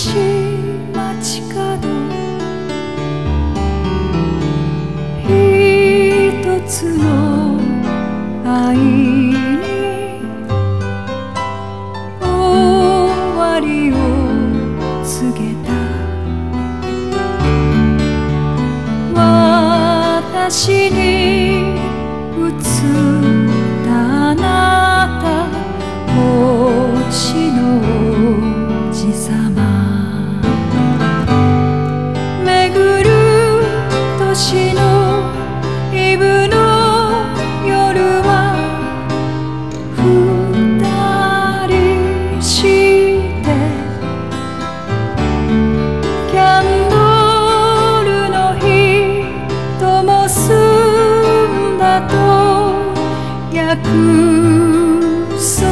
しい街角。一つの愛に終わりを告げた。私に映ったあなた。星約束